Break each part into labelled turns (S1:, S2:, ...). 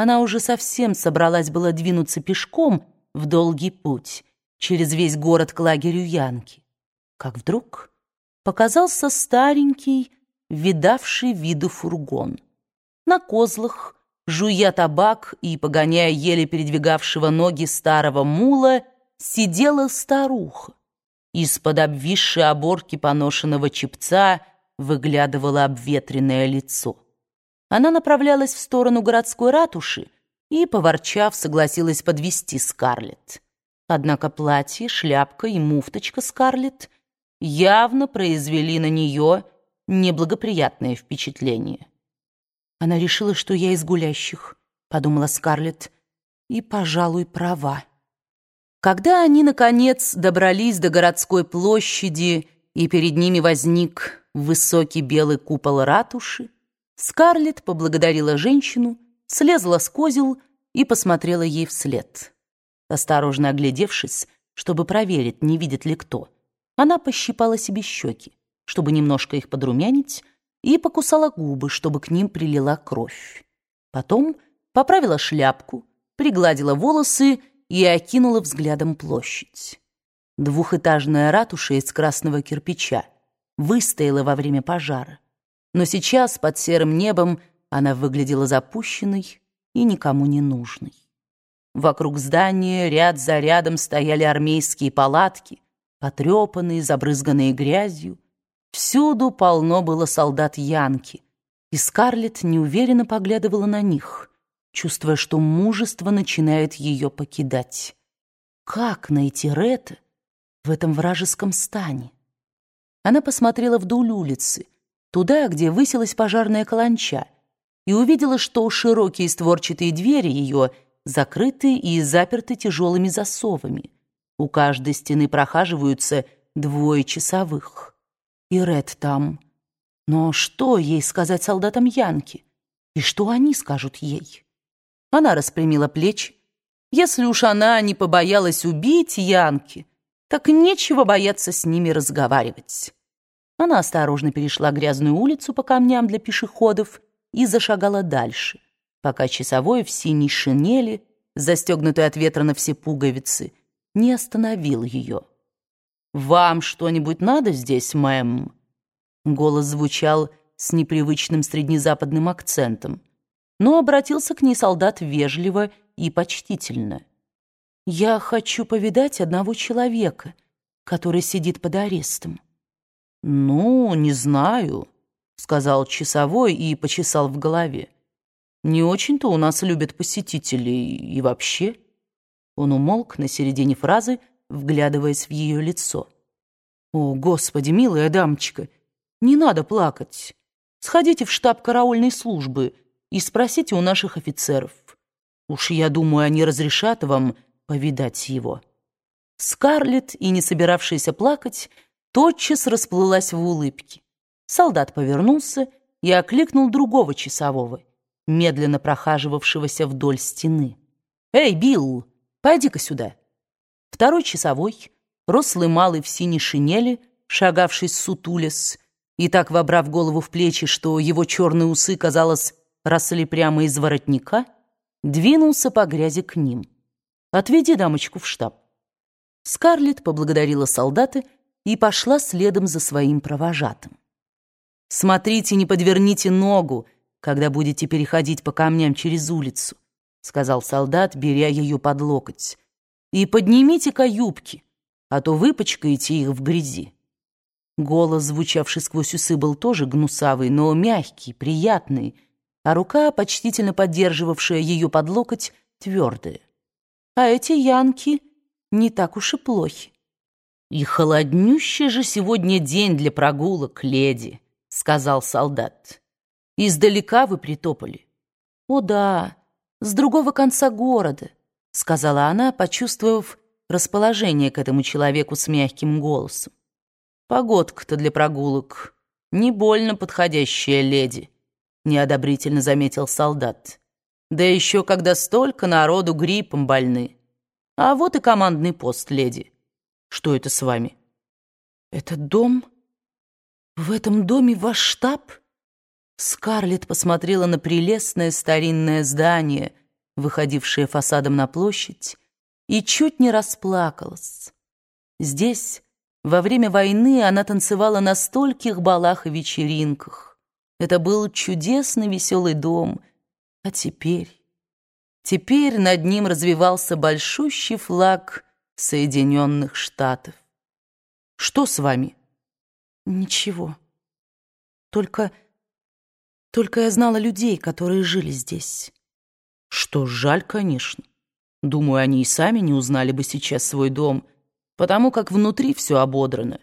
S1: Она уже совсем собралась было двинуться пешком в долгий путь через весь город к лагерю Янки. Как вдруг показался старенький, видавший виду фургон. На козлах, жуя табак и погоняя еле передвигавшего ноги старого мула, сидела старуха. Из-под обвисшей оборки поношенного чепца выглядывало обветренное лицо. Она направлялась в сторону городской ратуши и, поворчав, согласилась подвести Скарлетт. Однако платье, шляпка и муфточка Скарлетт явно произвели на нее неблагоприятное впечатление. Она решила, что я из гулящих, подумала Скарлетт, и, пожалуй, права. Когда они, наконец, добрались до городской площади, и перед ними возник высокий белый купол ратуши, Скарлетт поблагодарила женщину, слезла с козел и посмотрела ей вслед. Осторожно оглядевшись, чтобы проверить, не видит ли кто, она пощипала себе щеки, чтобы немножко их подрумянить, и покусала губы, чтобы к ним прилила кровь. Потом поправила шляпку, пригладила волосы и окинула взглядом площадь. Двухэтажная ратуша из красного кирпича выстояла во время пожара. Но сейчас под серым небом она выглядела запущенной и никому не нужной. Вокруг здания ряд за рядом стояли армейские палатки, потрепанные, забрызганные грязью. Всюду полно было солдат Янки, и Скарлетт неуверенно поглядывала на них — чувствуя, что мужество начинает ее покидать. Как найти Рета в этом вражеском стане? Она посмотрела вдоль улицы, туда, где высилась пожарная каланча, и увидела, что широкие створчатые двери ее закрыты и заперты тяжелыми засовами. У каждой стены прохаживаются двое часовых. И Ред там. Но что ей сказать солдатам Янки? И что они скажут ей? Она распрямила плечи. Если уж она не побоялась убить Янки, так нечего бояться с ними разговаривать. Она осторожно перешла грязную улицу по камням для пешеходов и зашагала дальше, пока часовой в синей шинели, застегнутой от ветра на все пуговицы, не остановил ее. «Вам что-нибудь надо здесь, мэм?» Голос звучал с непривычным среднезападным акцентом но обратился к ней солдат вежливо и почтительно. «Я хочу повидать одного человека, который сидит под арестом». «Ну, не знаю», — сказал часовой и почесал в голове. «Не очень-то у нас любят посетителей и вообще». Он умолк на середине фразы, вглядываясь в ее лицо. «О, Господи, милая дамочка, не надо плакать. Сходите в штаб караульной службы» и спросите у наших офицеров. Уж я думаю, они разрешат вам повидать его». Скарлетт, и не собиравшаяся плакать, тотчас расплылась в улыбке. Солдат повернулся и окликнул другого часового, медленно прохаживавшегося вдоль стены. «Эй, Билл, пойди-ка сюда!» Второй часовой, рослый малый в синей шинели, шагавший сутулес, и так вобрав голову в плечи, что его черные усы, казалось, росли прямо из воротника, двинулся по грязи к ним. «Отведи дамочку в штаб». Скарлетт поблагодарила солдата и пошла следом за своим провожатым. «Смотрите, не подверните ногу, когда будете переходить по камням через улицу», сказал солдат, беря ее под локоть. «И поднимите-ка юбки, а то выпачкаете их в грязи». Голос, звучавший сквозь усы, был тоже гнусавый, но мягкий, приятный, а рука, почтительно поддерживавшая ее под локоть, твердая. А эти янки не так уж и плохи. «И холоднющий же сегодня день для прогулок, леди», — сказал солдат. «Издалека вы притопали». «О да, с другого конца города», — сказала она, почувствовав расположение к этому человеку с мягким голосом. «Погодка-то для прогулок не больно подходящая, леди», неодобрительно заметил солдат. Да еще когда столько народу гриппом больны. А вот и командный пост, леди. Что это с вами? Это дом? В этом доме ваш штаб? Скарлетт посмотрела на прелестное старинное здание выходившее фасадом на площадь, и чуть не расплакалась. Здесь, во время войны, она танцевала на стольких балах и вечеринках. Это был чудесный веселый дом. А теперь... Теперь над ним развивался большущий флаг Соединенных Штатов. «Что с вами?» «Ничего. Только... Только я знала людей, которые жили здесь». «Что жаль, конечно. Думаю, они и сами не узнали бы сейчас свой дом, потому как внутри все ободрано.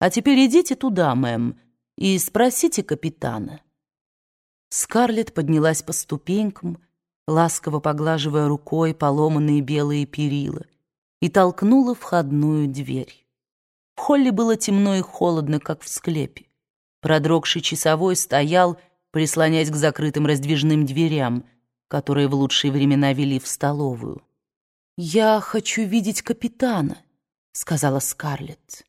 S1: А теперь идите туда, мэм, и спросите капитана». Скарлетт поднялась по ступенькам, ласково поглаживая рукой поломанные белые перила, и толкнула входную дверь. В холле было темно и холодно, как в склепе. Продрогший часовой стоял, прислоняясь к закрытым раздвижным дверям — которые в лучшие времена вели в столовую. «Я хочу видеть капитана», — сказала Скарлетт.